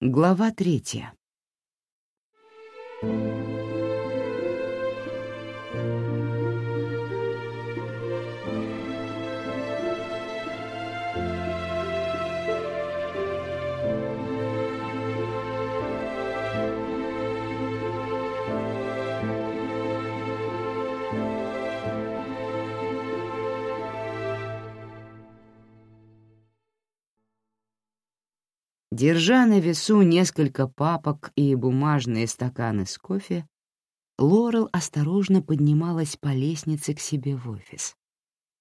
Глава третья. Держа на весу несколько папок и бумажные стаканы с кофе, Лорел осторожно поднималась по лестнице к себе в офис.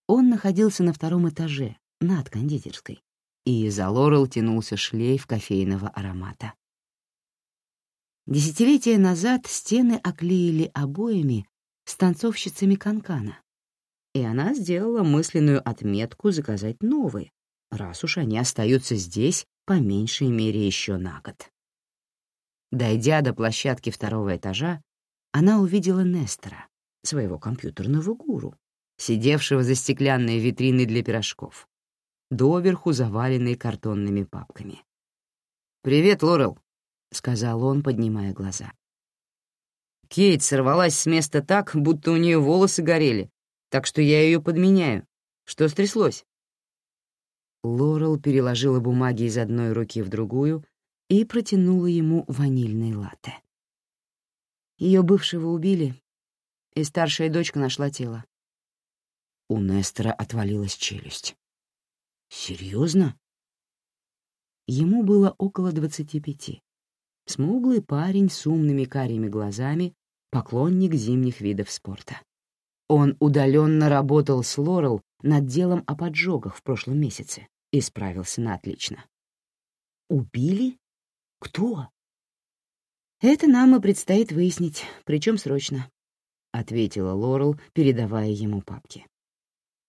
Он находился на втором этаже, над кондитерской, и за Лорел тянулся шлейф кофейного аромата. Десятилетия назад стены оклеили обоями с танцовщицами канкана, и она сделала мысленную отметку заказать новые, раз уж они остаются здесь по меньшей мере еще на год. Дойдя до площадки второго этажа, она увидела Нестора, своего компьютерного гуру, сидевшего за стеклянной витриной для пирожков, доверху заваленной картонными папками. «Привет, Лорел», — сказал он, поднимая глаза. Кейт сорвалась с места так, будто у нее волосы горели, так что я ее подменяю. Что стряслось? Лорел переложила бумаги из одной руки в другую и протянула ему ванильный латте. Ее бывшего убили, и старшая дочка нашла тело. У Нестера отвалилась челюсть. «Серьезно?» Ему было около двадцати пяти. Смуглый парень с умными карими глазами, поклонник зимних видов спорта. Он удаленно работал с Лорел над делом о поджогах в прошлом месяце и справился на отлично. «Убили? Кто?» «Это нам и предстоит выяснить, причем срочно», — ответила Лорел, передавая ему папки.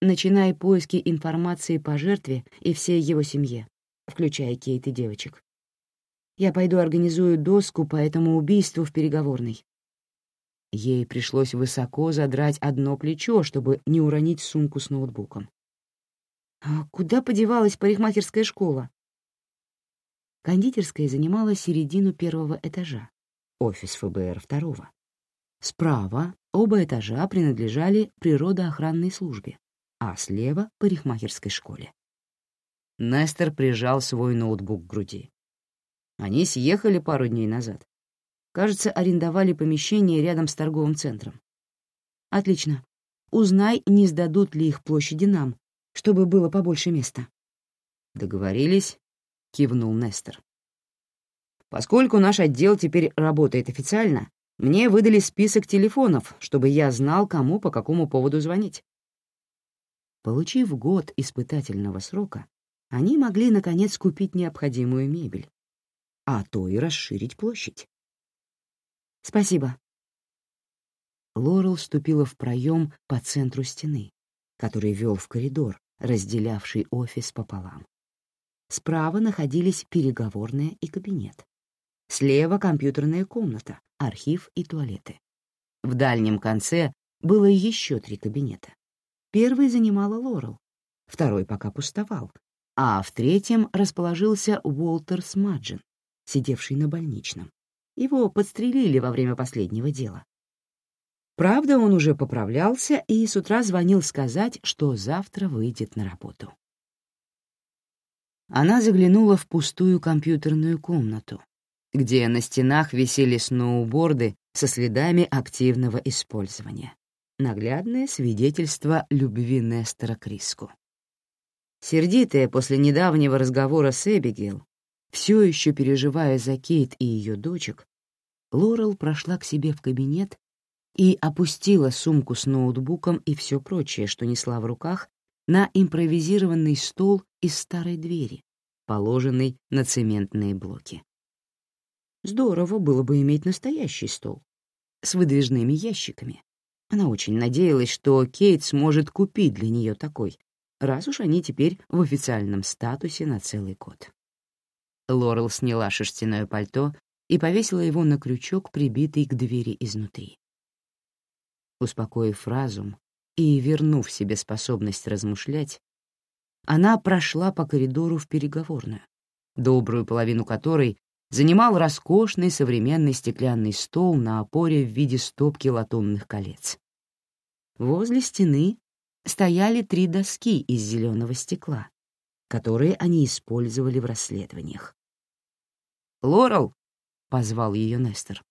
«Начинай поиски информации по жертве и всей его семье, включая Кейт и девочек. Я пойду организую доску по этому убийству в переговорной». Ей пришлось высоко задрать одно плечо, чтобы не уронить сумку с ноутбуком. А куда подевалась парикмахерская школа? Кондитерская занимала середину первого этажа, офис ФБР второго. Справа оба этажа принадлежали природоохранной службе, а слева — парикмахерской школе. Нестер прижал свой ноутбук к груди. Они съехали пару дней назад. Кажется, арендовали помещение рядом с торговым центром. Отлично. Узнай, не сдадут ли их площади нам, чтобы было побольше места. «Договорились», — кивнул Нестор. «Поскольку наш отдел теперь работает официально, мне выдали список телефонов, чтобы я знал, кому по какому поводу звонить». Получив год испытательного срока, они могли, наконец, купить необходимую мебель, а то и расширить площадь. «Спасибо». Лорел вступила в проем по центру стены, который вел в коридор, разделявший офис пополам. Справа находились переговорная и кабинет. Слева — компьютерная комната, архив и туалеты. В дальнем конце было еще три кабинета. Первый занимала Лорел, второй пока пустовал, а в третьем расположился Уолтер Смаджин, сидевший на больничном. Его подстрелили во время последнего дела. Правда, он уже поправлялся и с утра звонил сказать, что завтра выйдет на работу. Она заглянула в пустую компьютерную комнату, где на стенах висели сноуборды со следами активного использования. Наглядное свидетельство любви Нестора к риску. Сердитая после недавнего разговора с Эбигейл, все еще переживая за Кейт и ее дочек, Лорел прошла к себе в кабинет и опустила сумку с ноутбуком и все прочее, что несла в руках, на импровизированный стол из старой двери, положенный на цементные блоки. Здорово было бы иметь настоящий стол с выдвижными ящиками. Она очень надеялась, что Кейт сможет купить для нее такой, раз уж они теперь в официальном статусе на целый год. Лорел сняла шерстяное пальто и повесила его на крючок, прибитый к двери изнутри. Успокоив разум и вернув себе способность размышлять, она прошла по коридору в переговорную, добрую половину которой занимал роскошный современный стеклянный стол на опоре в виде стопки латунных колец. Возле стены стояли три доски из зеленого стекла, которые они использовали в расследованиях. «Лорел!» — позвал ее Нестер.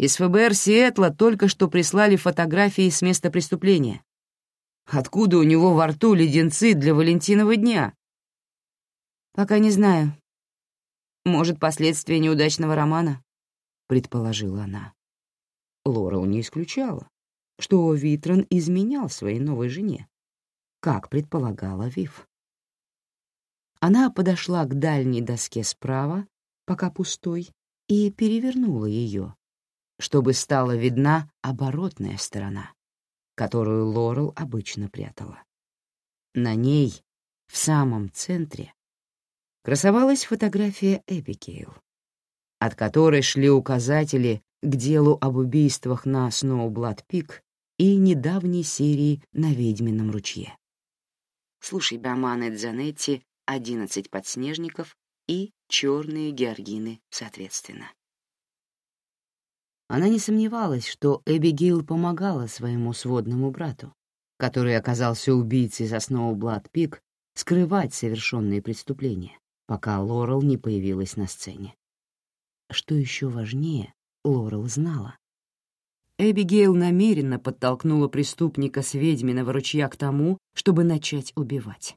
«Из ФБР Сиэтла только что прислали фотографии с места преступления. Откуда у него во рту леденцы для Валентинова дня?» «Пока не знаю. Может, последствия неудачного романа?» — предположила она. Лорел не исключала, что Витрон изменял своей новой жене, как предполагала Вив. Она подошла к дальней доске справа, пока пустой, и перевернула ее, чтобы стала видна оборотная сторона, которую Лорел обычно прятала. На ней, в самом центре, красовалась фотография Эбигейл, от которой шли указатели к делу об убийствах на Сноублад-Пик и недавней серии на Ведьмином ручье. Слушай Баманы Дзанетти «Одиннадцать подснежников» и «Черные георгины» соответственно. Она не сомневалась, что Эбигейл помогала своему сводному брату, который оказался убийцей за Сноублад-Пик, скрывать совершенные преступления, пока Лорел не появилась на сцене. Что еще важнее, Лорел знала. Эбигейл намеренно подтолкнула преступника с ведьминого ручья к тому, чтобы начать убивать.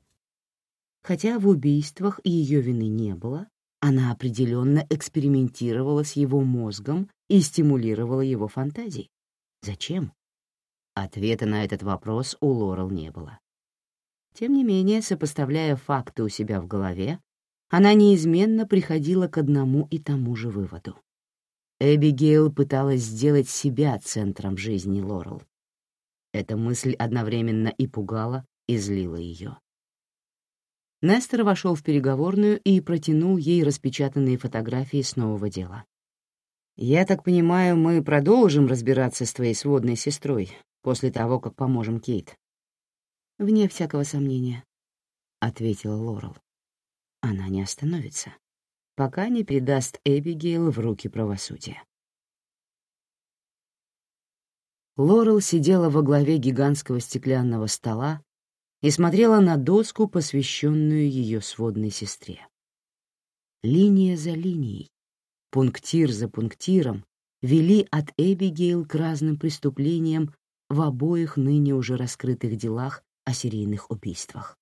Хотя в убийствах ее вины не было, она определенно экспериментировала с его мозгом и стимулировала его фантазии. Зачем? Ответа на этот вопрос у Лорел не было. Тем не менее, сопоставляя факты у себя в голове, она неизменно приходила к одному и тому же выводу. Эбигейл пыталась сделать себя центром жизни Лорел. Эта мысль одновременно и пугала, и злила ее. Нестер вошел в переговорную и протянул ей распечатанные фотографии с нового дела. «Я так понимаю, мы продолжим разбираться с твоей сводной сестрой после того, как поможем Кейт?» «Вне всякого сомнения», — ответила Лорел она не остановится, пока не передаст Эбигейл в руки правосудия. Лорел сидела во главе гигантского стеклянного стола и смотрела на доску, посвященную ее сводной сестре. Линия за линией, пунктир за пунктиром вели от Эбигейл к разным преступлениям в обоих ныне уже раскрытых делах о серийных убийствах.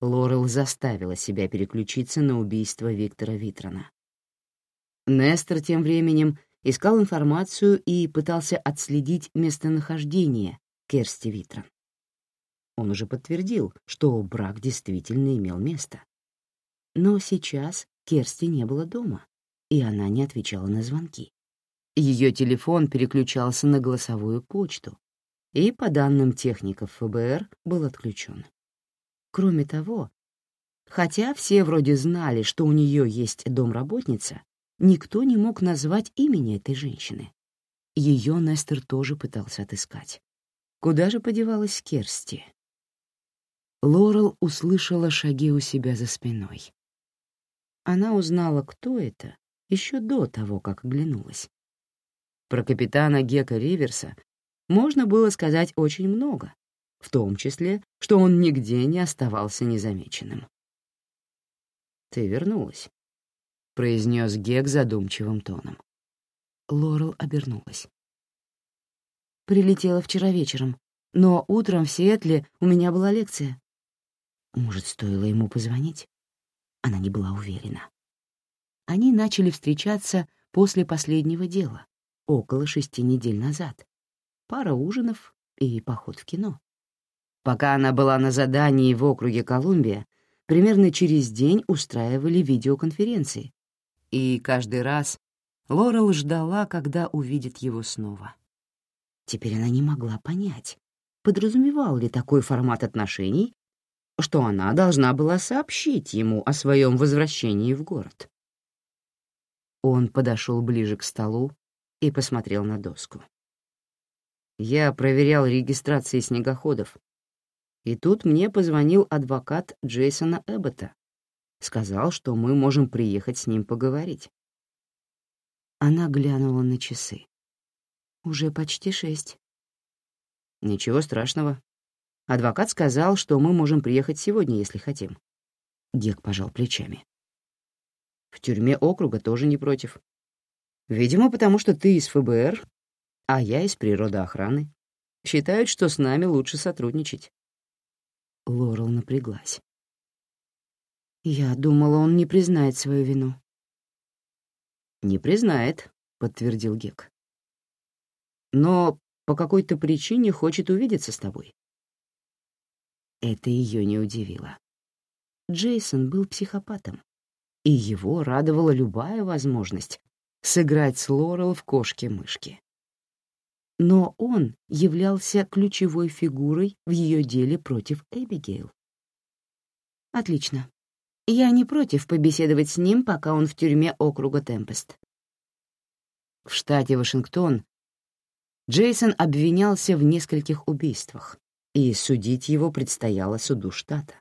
Лорел заставила себя переключиться на убийство Виктора Витрона. Нестор тем временем искал информацию и пытался отследить местонахождение Керсти Витрон. Он уже подтвердил, что брак действительно имел место. Но сейчас Керсти не было дома, и она не отвечала на звонки. Ее телефон переключался на голосовую почту, и, по данным техников ФБР, был отключен. Кроме того, хотя все вроде знали, что у нее есть домработница, никто не мог назвать имени этой женщины. Ее Нестер тоже пытался отыскать. Куда же подевалась Керсти? Лорел услышала шаги у себя за спиной. Она узнала, кто это, еще до того, как оглянулась. Про капитана Гека Риверса можно было сказать очень много, в том числе, что он нигде не оставался незамеченным. «Ты вернулась», — произнес Гек задумчивым тоном. Лорел обернулась. «Прилетела вчера вечером, но утром в Сиэтле у меня была лекция. Может, стоило ему позвонить?» Она не была уверена. Они начали встречаться после последнего дела, около шести недель назад. Пара ужинов и поход в кино. Пока она была на задании в округе Колумбия, примерно через день устраивали видеоконференции. И каждый раз Лорел ждала, когда увидит его снова. Теперь она не могла понять, подразумевал ли такой формат отношений, что она должна была сообщить ему о своем возвращении в город. Он подошел ближе к столу и посмотрел на доску. Я проверял регистрации снегоходов, и тут мне позвонил адвокат Джейсона Эббота. Сказал, что мы можем приехать с ним поговорить. Она глянула на часы. Уже почти шесть. Ничего страшного. Адвокат сказал, что мы можем приехать сегодня, если хотим. Гек пожал плечами. В тюрьме округа тоже не против. Видимо, потому что ты из ФБР, а я из природоохраны. Считают, что с нами лучше сотрудничать. Лорел напряглась. Я думала, он не признает свою вину. «Не признает», — подтвердил Гек. «Но по какой-то причине хочет увидеться с тобой». Это ее не удивило. Джейсон был психопатом, и его радовала любая возможность сыграть с Лорел в кошки-мышки. Но он являлся ключевой фигурой в ее деле против Эбигейл. «Отлично. Я не против побеседовать с ним, пока он в тюрьме округа Темпест. В штате Вашингтон Джейсон обвинялся в нескольких убийствах, и судить его предстояло суду штата.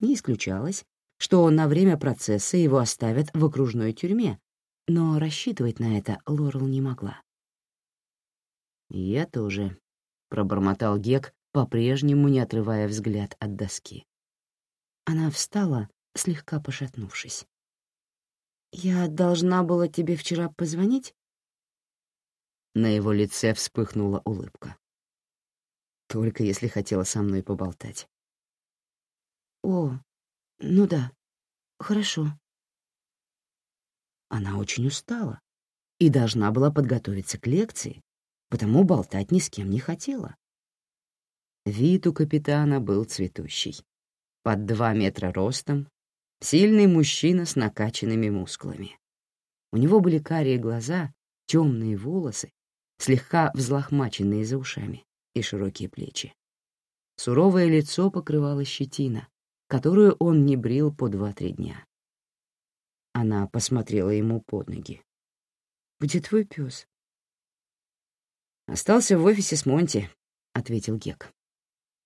Не исключалось, что на время процесса его оставят в окружной тюрьме, но рассчитывать на это Лорел не могла. «Я тоже», — пробормотал Гек, по-прежнему не отрывая взгляд от доски. Она встала слегка пошатнувшись. «Я должна была тебе вчера позвонить?» На его лице вспыхнула улыбка. «Только если хотела со мной поболтать». «О, ну да, хорошо». Она очень устала и должна была подготовиться к лекции, потому болтать ни с кем не хотела. Вид у капитана был цветущий. Под два метра ростом, Сильный мужчина с накачанными мускулами. У него были карие глаза, темные волосы, слегка взлохмаченные за ушами и широкие плечи. Суровое лицо покрывало щетина, которую он не брил по два-три дня. Она посмотрела ему под ноги. «Где твой пес? «Остался в офисе с Монти», — ответил Гек.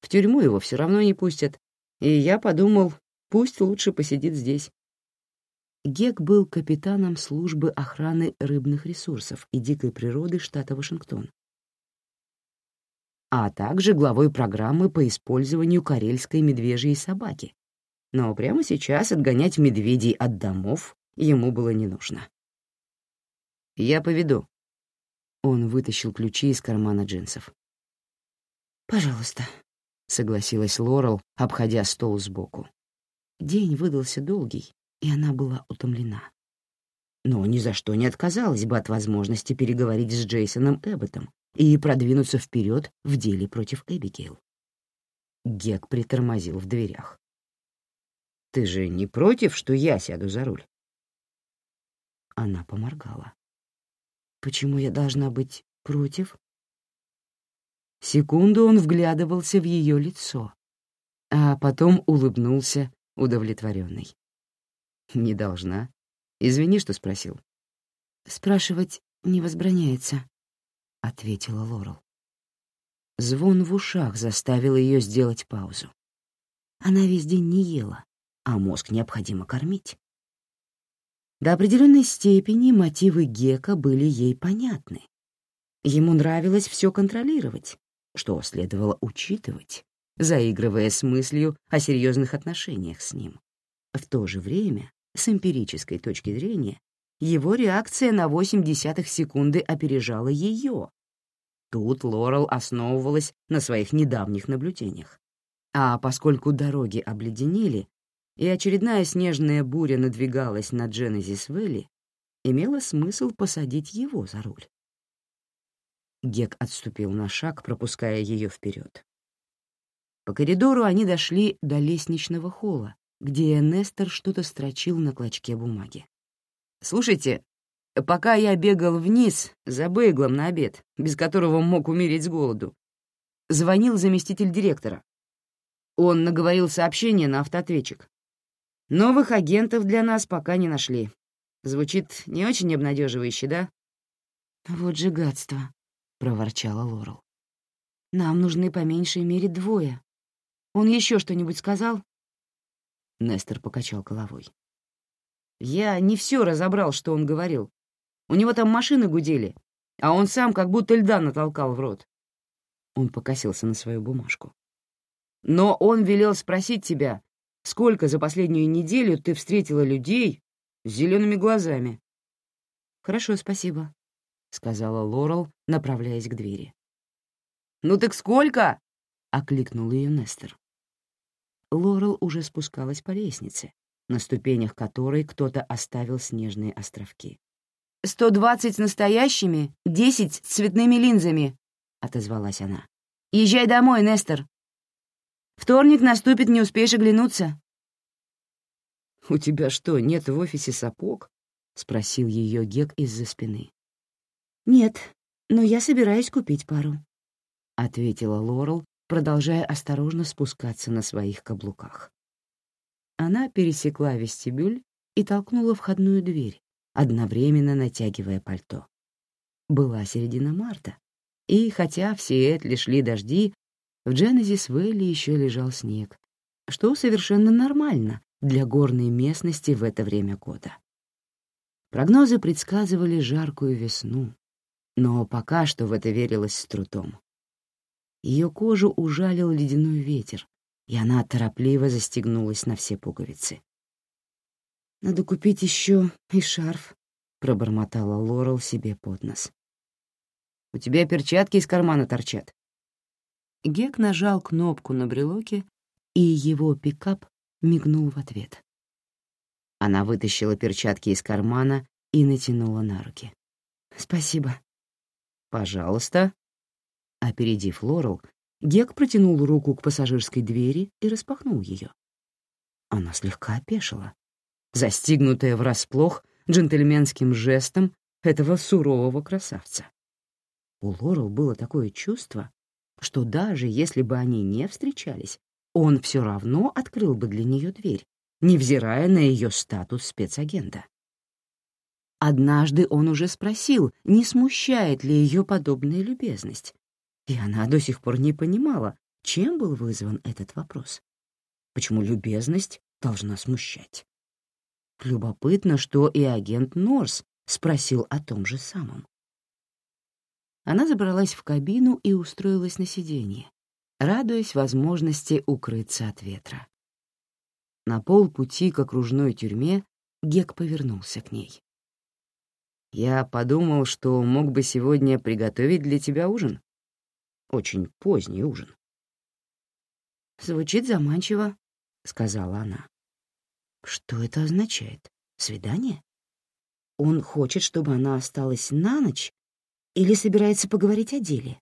«В тюрьму его все равно не пустят, и я подумал, Пусть лучше посидит здесь. Гек был капитаном службы охраны рыбных ресурсов и дикой природы штата Вашингтон, а также главой программы по использованию карельской медвежьей собаки. Но прямо сейчас отгонять медведей от домов ему было не нужно. «Я поведу». Он вытащил ключи из кармана джинсов. «Пожалуйста», — согласилась Лорел, обходя стол сбоку. День выдался долгий, и она была утомлена. Но ни за что не отказалась бы от возможности переговорить с Джейсоном Эбботом и продвинуться вперед в деле против Эбигейл. Гек притормозил в дверях. «Ты же не против, что я сяду за руль?» Она поморгала. «Почему я должна быть против?» Секунду он вглядывался в ее лицо, а потом улыбнулся удовлетворенный. «Не должна. Извини, что спросил». «Спрашивать не возбраняется», — ответила Лорел. Звон в ушах заставил ее сделать паузу. Она весь день не ела, а мозг необходимо кормить. До определенной степени мотивы Гека были ей понятны. Ему нравилось все контролировать, что следовало учитывать заигрывая с мыслью о серьезных отношениях с ним. В то же время, с эмпирической точки зрения, его реакция на 8 десятых секунды опережала ее. Тут Лорел основывалась на своих недавних наблюдениях. А поскольку дороги обледенели, и очередная снежная буря надвигалась на Дженезис Вэлли, имело смысл посадить его за руль. Гек отступил на шаг, пропуская ее вперед. По коридору они дошли до лестничного холла, где Нестор что-то строчил на клочке бумаги. «Слушайте, пока я бегал вниз за бейглом на обед, без которого мог умереть с голоду, звонил заместитель директора. Он наговорил сообщение на автоответчик. Новых агентов для нас пока не нашли. Звучит не очень обнадеживающе, да? «Вот же гадство», — проворчала Лорел. «Нам нужны по меньшей мере двое, он еще что-нибудь сказал?» Нестер покачал головой. «Я не все разобрал, что он говорил. У него там машины гудели, а он сам как будто льда натолкал в рот». Он покосился на свою бумажку. «Но он велел спросить тебя, сколько за последнюю неделю ты встретила людей с зелеными глазами». «Хорошо, спасибо», — сказала Лорел, направляясь к двери. «Ну так сколько?» — окликнул ее Нестер. Лорел уже спускалась по лестнице, на ступенях которой кто-то оставил снежные островки. «Сто двадцать настоящими, десять с цветными линзами», — отозвалась она. «Езжай домой, Нестер. Вторник наступит, не успеешь оглянуться». «У тебя что, нет в офисе сапог?» — спросил ее Гек из-за спины. «Нет, но я собираюсь купить пару», — ответила Лорел, продолжая осторожно спускаться на своих каблуках. Она пересекла вестибюль и толкнула входную дверь, одновременно натягивая пальто. Была середина марта, и хотя в Сиэтле шли дожди, в Дженезис Вэлли еще лежал снег, что совершенно нормально для горной местности в это время года. Прогнозы предсказывали жаркую весну, но пока что в это верилось с трудом. Ее кожу ужалил ледяной ветер, и она торопливо застегнулась на все пуговицы. «Надо купить еще и шарф», — пробормотала Лорел себе под нос. «У тебя перчатки из кармана торчат». Гек нажал кнопку на брелоке, и его пикап мигнул в ответ. Она вытащила перчатки из кармана и натянула на руки. «Спасибо». «Пожалуйста», Опередив Лорел, Гек протянул руку к пассажирской двери и распахнул ее. Она слегка опешила, застигнутая врасплох джентльменским жестом этого сурового красавца. У Лорел было такое чувство, что даже если бы они не встречались, он все равно открыл бы для нее дверь, невзирая на ее статус спецагента. Однажды он уже спросил, не смущает ли ее подобная любезность, и она до сих пор не понимала, чем был вызван этот вопрос. Почему любезность должна смущать? Любопытно, что и агент Норс спросил о том же самом. Она забралась в кабину и устроилась на сиденье, радуясь возможности укрыться от ветра. На полпути к окружной тюрьме Гек повернулся к ней. «Я подумал, что мог бы сегодня приготовить для тебя ужин. Очень поздний ужин. «Звучит заманчиво», — сказала она. «Что это означает? Свидание? Он хочет, чтобы она осталась на ночь или собирается поговорить о деле?»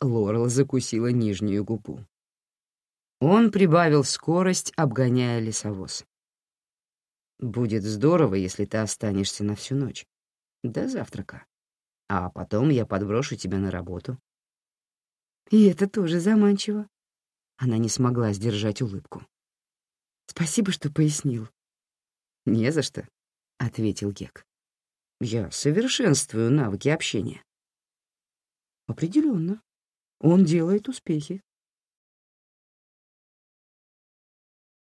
Лорел закусила нижнюю губу. Он прибавил скорость, обгоняя лесовоз. «Будет здорово, если ты останешься на всю ночь. До завтрака. А потом я подброшу тебя на работу. И это тоже заманчиво. Она не смогла сдержать улыбку. Спасибо, что пояснил. Не за что, ответил Гек. Я совершенствую навыки общения. Определенно, он делает успехи.